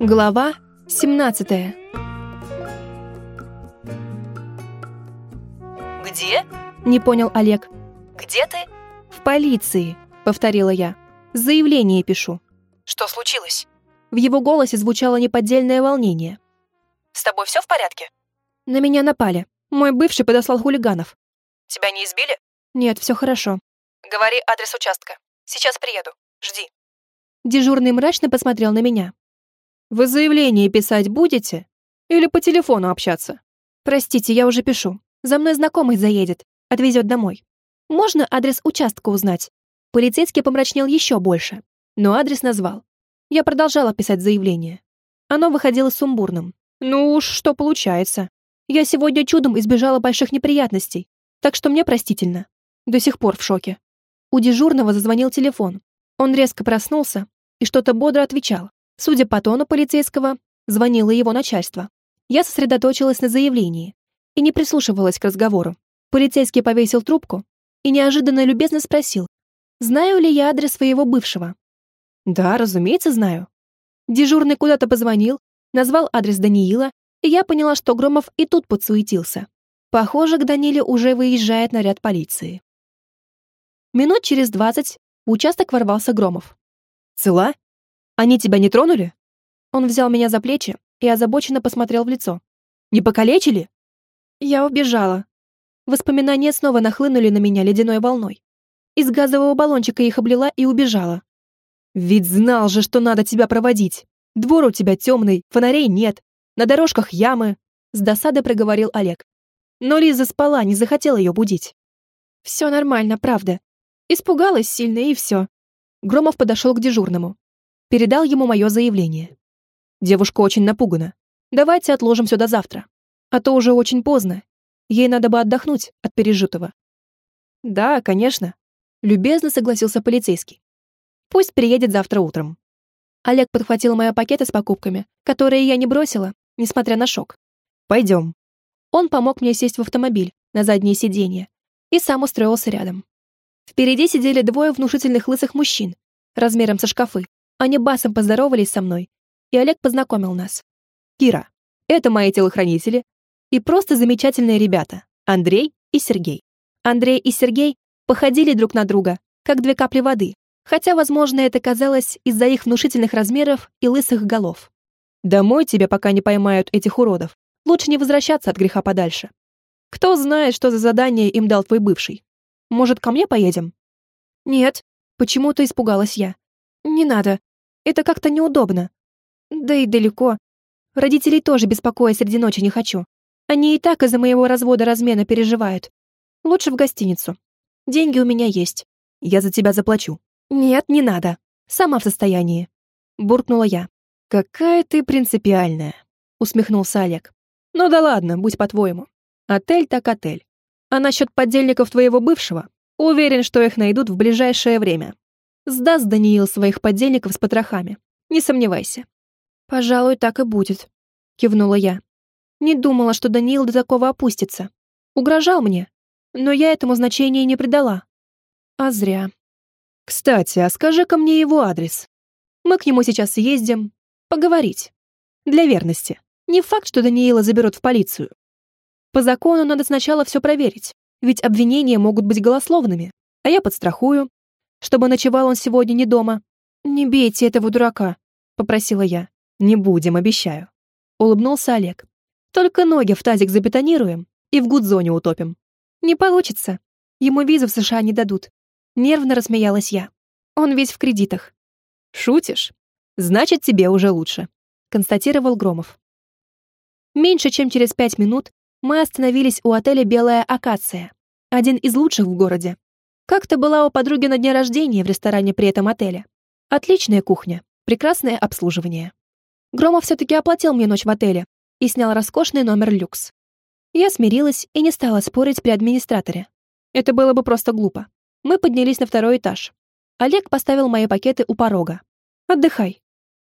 Глава 17 «Где? Не понял Олег. Где ты?» В полиции, повторила я. Заявление пишу. Что случилось? В его голосе звучало неподдельное волнение. С тобой все в порядке? На меня напали. Мой бывший подослал хулиганов. Тебя не избили? Нет, все хорошо. Говори адрес участка. Сейчас приеду. Жди. Дежурный мрачно посмотрел на меня. Вы заявление писать будете? Или по телефону общаться? Простите, я уже пишу. За мной знакомый заедет, отвезет домой. Можно адрес участка узнать? Полицейский помрачнел еще больше, но адрес назвал. Я продолжала писать заявление. Оно выходило сумбурным. Ну уж что получается. Я сегодня чудом избежала больших неприятностей, так что мне простительно. До сих пор в шоке. У дежурного зазвонил телефон. Он резко проснулся и что-то бодро отвечал. Судя по тону полицейского, звонило его начальство. Я сосредоточилась на заявлении и не прислушивалась к разговору. Полицейский повесил трубку и неожиданно любезно спросил, знаю ли я адрес своего бывшего. Да, разумеется, знаю. Дежурный куда-то позвонил, назвал адрес Даниила, и я поняла, что Громов и тут подсуетился. Похоже, к Даниле уже выезжает наряд полиции. Минут через двадцать в участок ворвался Громов. «Цела?» Они тебя не тронули?» Он взял меня за плечи и озабоченно посмотрел в лицо. «Не покалечили?» Я убежала. Воспоминания снова нахлынули на меня ледяной волной. Из газового баллончика их облила и убежала. «Ведь знал же, что надо тебя проводить. Двор у тебя темный, фонарей нет, на дорожках ямы», с досадой проговорил Олег. Но Лиза спала, не захотела ее будить. «Все нормально, правда. Испугалась сильно, и все». Громов подошел к дежурному передал ему мое заявление. Девушка очень напугана. Давайте отложим все до завтра. А то уже очень поздно. Ей надо бы отдохнуть от пережитого. Да, конечно. Любезно согласился полицейский. Пусть приедет завтра утром. Олег подхватил мои пакеты с покупками, которые я не бросила, несмотря на шок. Пойдем. Он помог мне сесть в автомобиль на заднее сиденье и сам устроился рядом. Впереди сидели двое внушительных лысых мужчин, размером со шкафы. Они басом поздоровались со мной, и Олег познакомил нас. Кира, это мои телохранители и просто замечательные ребята, Андрей и Сергей. Андрей и Сергей походили друг на друга, как две капли воды, хотя, возможно, это казалось из-за их внушительных размеров и лысых голов. Домой тебя пока не поймают этих уродов. Лучше не возвращаться от греха подальше. Кто знает, что за задание им дал твой бывший. Может, ко мне поедем? Нет, почему-то испугалась я. Не надо. Это как-то неудобно. Да и далеко. Родителей тоже беспокоить среди ночи не хочу. Они и так из-за моего развода-размена переживают. Лучше в гостиницу. Деньги у меня есть. Я за тебя заплачу. Нет, не надо. Сама в состоянии. Буркнула я. Какая ты принципиальная. Усмехнулся Олег. Ну да ладно, будь по-твоему. Отель так отель. А насчет подельников твоего бывшего? Уверен, что их найдут в ближайшее время. Сдаст Даниил своих подельников с потрохами. Не сомневайся. Пожалуй, так и будет, кивнула я. Не думала, что Даниил до такого опустится. Угрожал мне, но я этому значения не придала. А зря. Кстати, а скажи-ка мне его адрес. Мы к нему сейчас съездим. Поговорить. Для верности. Не факт, что Даниила заберут в полицию. По закону надо сначала все проверить, ведь обвинения могут быть голословными, а я подстрахую, чтобы ночевал он сегодня не дома. Не бейте этого дурака, попросила я. Не будем, обещаю. Улыбнулся Олег. Только ноги в тазик забетонируем и в гудзоне утопим. Не получится. Ему визу в США не дадут. Нервно рассмеялась я. Он весь в кредитах. Шутишь? Значит, тебе уже лучше, констатировал Громов. Меньше чем через пять минут мы остановились у отеля «Белая акация», один из лучших в городе. Как-то была у подруги на дне рождения в ресторане при этом отеле. Отличная кухня, прекрасное обслуживание. Громов все-таки оплатил мне ночь в отеле и снял роскошный номер люкс. Я смирилась и не стала спорить при администраторе. Это было бы просто глупо. Мы поднялись на второй этаж. Олег поставил мои пакеты у порога. «Отдыхай».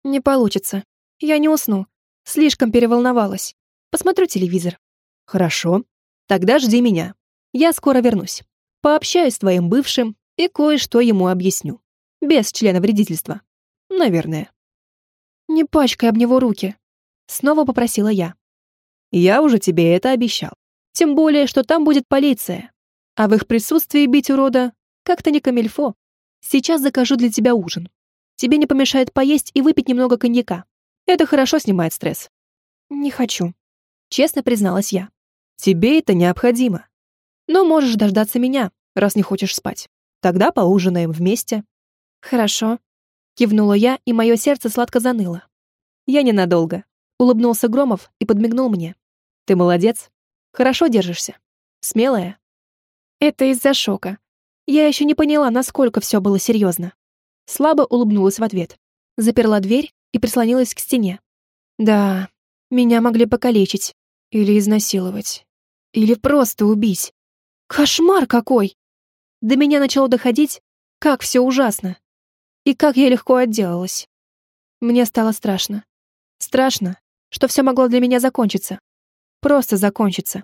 «Не получится. Я не усну. Слишком переволновалась. Посмотрю телевизор». «Хорошо. Тогда жди меня. Я скоро вернусь» пообщаюсь с твоим бывшим и кое-что ему объясню. Без члена вредительства. Наверное. «Не пачкай об него руки», — снова попросила я. «Я уже тебе это обещал. Тем более, что там будет полиция. А в их присутствии бить урода как-то не камельфо. Сейчас закажу для тебя ужин. Тебе не помешает поесть и выпить немного коньяка. Это хорошо снимает стресс». «Не хочу», — честно призналась я. «Тебе это необходимо. Но можешь дождаться меня, раз не хочешь спать. Тогда поужинаем вместе». «Хорошо», — кивнула я, и мое сердце сладко заныло. «Я ненадолго», — улыбнулся Громов и подмигнул мне. «Ты молодец. Хорошо держишься. Смелая». «Это из-за шока. Я еще не поняла, насколько все было серьезно». Слабо улыбнулась в ответ. Заперла дверь и прислонилась к стене. «Да, меня могли покалечить. Или изнасиловать. Или просто убить. Кошмар какой! До меня начало доходить, как все ужасно. И как я легко отделалась. Мне стало страшно. Страшно, что все могло для меня закончиться. Просто закончиться.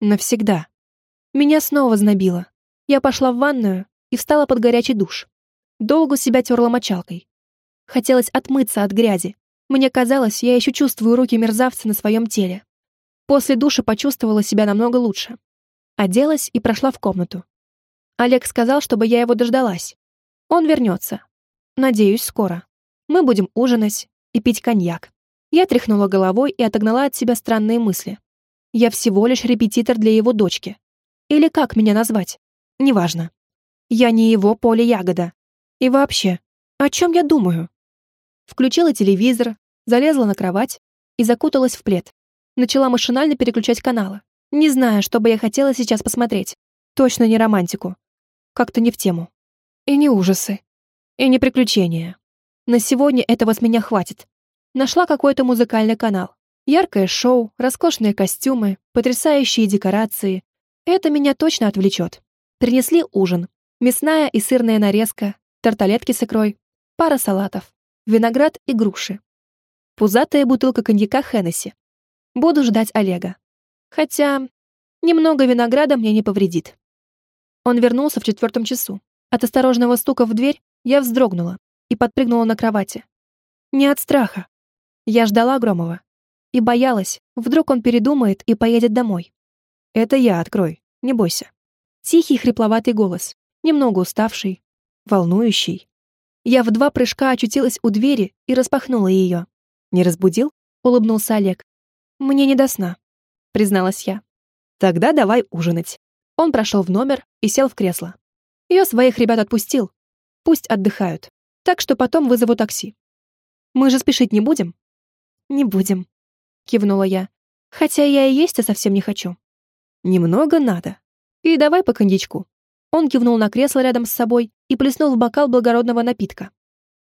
Навсегда. Меня снова знобило. Я пошла в ванную и встала под горячий душ. Долго себя терла мочалкой. Хотелось отмыться от грязи. Мне казалось, я еще чувствую руки мерзавца на своем теле. После душа почувствовала себя намного лучше. Оделась и прошла в комнату. Олег сказал, чтобы я его дождалась. Он вернется. Надеюсь, скоро. Мы будем ужинать и пить коньяк. Я тряхнула головой и отогнала от себя странные мысли. Я всего лишь репетитор для его дочки. Или как меня назвать? Неважно. Я не его поле ягода. И вообще, о чем я думаю? Включила телевизор, залезла на кровать и закуталась в плед. Начала машинально переключать каналы, не зная, что бы я хотела сейчас посмотреть. Точно не романтику. Как-то не в тему. И не ужасы. И не приключения. На сегодня этого с меня хватит. Нашла какой-то музыкальный канал. Яркое шоу, роскошные костюмы, потрясающие декорации. Это меня точно отвлечет. Принесли ужин. Мясная и сырная нарезка, тарталетки с икрой, пара салатов, виноград и груши. Пузатая бутылка коньяка Хеннесси. Буду ждать Олега. Хотя немного винограда мне не повредит. Он вернулся в четвертом часу. От осторожного стука в дверь я вздрогнула и подпрыгнула на кровати. Не от страха. Я ждала Громова и боялась, вдруг он передумает и поедет домой. «Это я, открой, не бойся». Тихий хрипловатый голос, немного уставший, волнующий. Я в два прыжка очутилась у двери и распахнула ее. «Не разбудил?» — улыбнулся Олег. «Мне не до сна», — призналась я. «Тогда давай ужинать». Он прошел в номер и сел в кресло. Я своих ребят отпустил. Пусть отдыхают. Так что потом вызову такси. Мы же спешить не будем? Не будем, кивнула я. Хотя я и есть-то совсем не хочу. Немного надо. И давай по коньячку. Он кивнул на кресло рядом с собой и плеснул в бокал благородного напитка.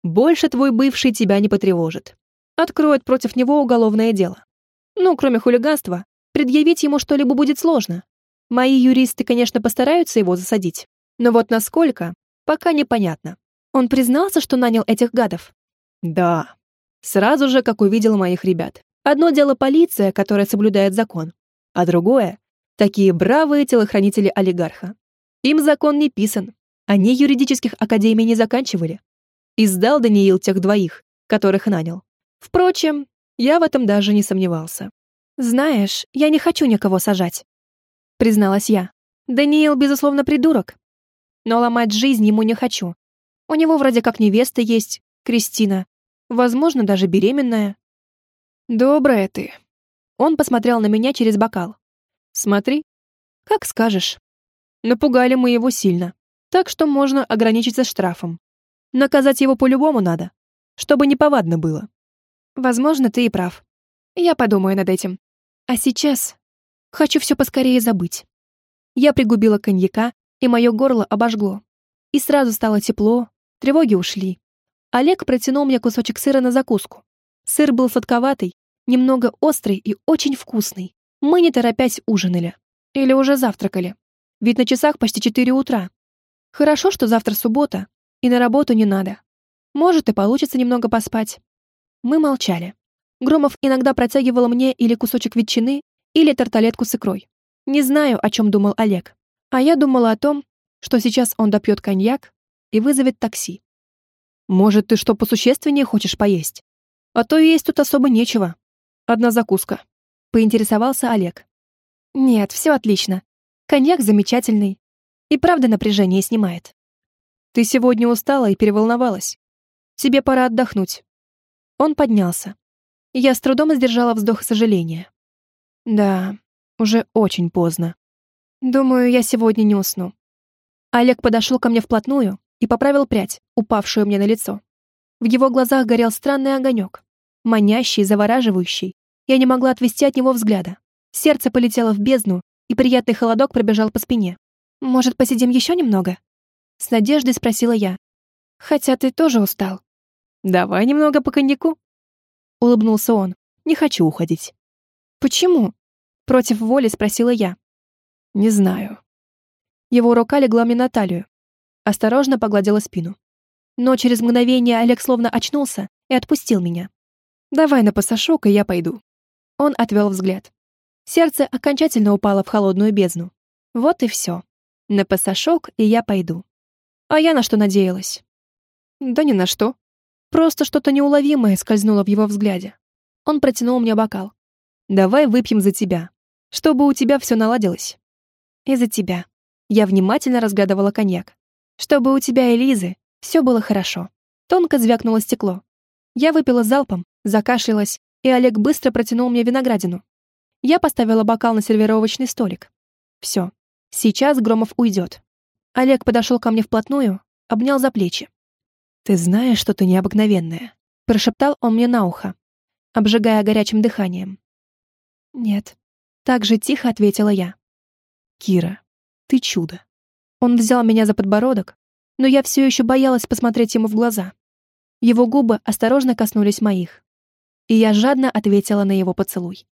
Больше твой бывший тебя не потревожит. Откроет против него уголовное дело. Ну, кроме хулиганства, предъявить ему что-либо будет сложно. Мои юристы, конечно, постараются его засадить. Но вот насколько, пока непонятно. Он признался, что нанял этих гадов? Да. Сразу же, как увидел моих ребят. Одно дело полиция, которая соблюдает закон, а другое — такие бравые телохранители олигарха. Им закон не писан. Они юридических академий не заканчивали. И сдал Даниил тех двоих, которых нанял. Впрочем, я в этом даже не сомневался. «Знаешь, я не хочу никого сажать», — призналась я. «Даниил, безусловно, придурок. Но ломать жизнь ему не хочу. У него вроде как невеста есть, Кристина. Возможно, даже беременная». «Добрая ты». Он посмотрел на меня через бокал. «Смотри, как скажешь. Напугали мы его сильно, так что можно ограничиться штрафом. Наказать его по-любому надо, чтобы неповадно было. Возможно, ты и прав. Я подумаю над этим. А сейчас хочу все поскорее забыть. Я пригубила коньяка, и мое горло обожгло. И сразу стало тепло, тревоги ушли. Олег протянул мне кусочек сыра на закуску. Сыр был сладковатый, немного острый и очень вкусный. Мы, не торопясь, ужинали. Или уже завтракали. Ведь на часах почти четыре утра. Хорошо, что завтра суббота, и на работу не надо. Может, и получится немного поспать. Мы молчали. Громов иногда протягивал мне или кусочек ветчины, или тарталетку с икрой. Не знаю, о чем думал Олег. А я думала о том, что сейчас он допьет коньяк и вызовет такси. «Может, ты что посущественнее хочешь поесть?» А то есть тут особо нечего. Одна закуска. Поинтересовался Олег. Нет, все отлично. Коньяк замечательный. И правда напряжение снимает. Ты сегодня устала и переволновалась. Тебе пора отдохнуть. Он поднялся. Я с трудом сдержала вздох сожаления. Да, уже очень поздно. Думаю, я сегодня не усну. Олег подошел ко мне вплотную и поправил прядь, упавшую мне на лицо. В его глазах горел странный огонек, манящий, завораживающий. Я не могла отвести от него взгляда. Сердце полетело в бездну, и приятный холодок пробежал по спине. «Может, посидим еще немного?» С надеждой спросила я. «Хотя ты тоже устал». «Давай немного по коньяку». Улыбнулся он. «Не хочу уходить». «Почему?» Против воли спросила я. «Не знаю». Его рука легла мне на талию. Осторожно погладила спину. Но через мгновение Олег словно очнулся и отпустил меня. «Давай на пасашок, и я пойду». Он отвел взгляд. Сердце окончательно упало в холодную бездну. Вот и все. На пасашок, и я пойду. А я на что надеялась? Да ни на что. Просто что-то неуловимое скользнуло в его взгляде. Он протянул мне бокал. «Давай выпьем за тебя, чтобы у тебя все наладилось». «И за тебя». Я внимательно разглядывала коньяк. «Чтобы у тебя и Лизы все было хорошо». Тонко звякнуло стекло. Я выпила залпом, закашлялась, и Олег быстро протянул мне виноградину. Я поставила бокал на сервировочный столик. Все. Сейчас Громов уйдет. Олег подошел ко мне вплотную, обнял за плечи. «Ты знаешь, что ты необыкновенная», — прошептал он мне на ухо, обжигая горячим дыханием. «Нет», — так же тихо ответила я. «Кира, ты чудо». Он взял меня за подбородок, но я все еще боялась посмотреть ему в глаза. Его губы осторожно коснулись моих, и я жадно ответила на его поцелуй.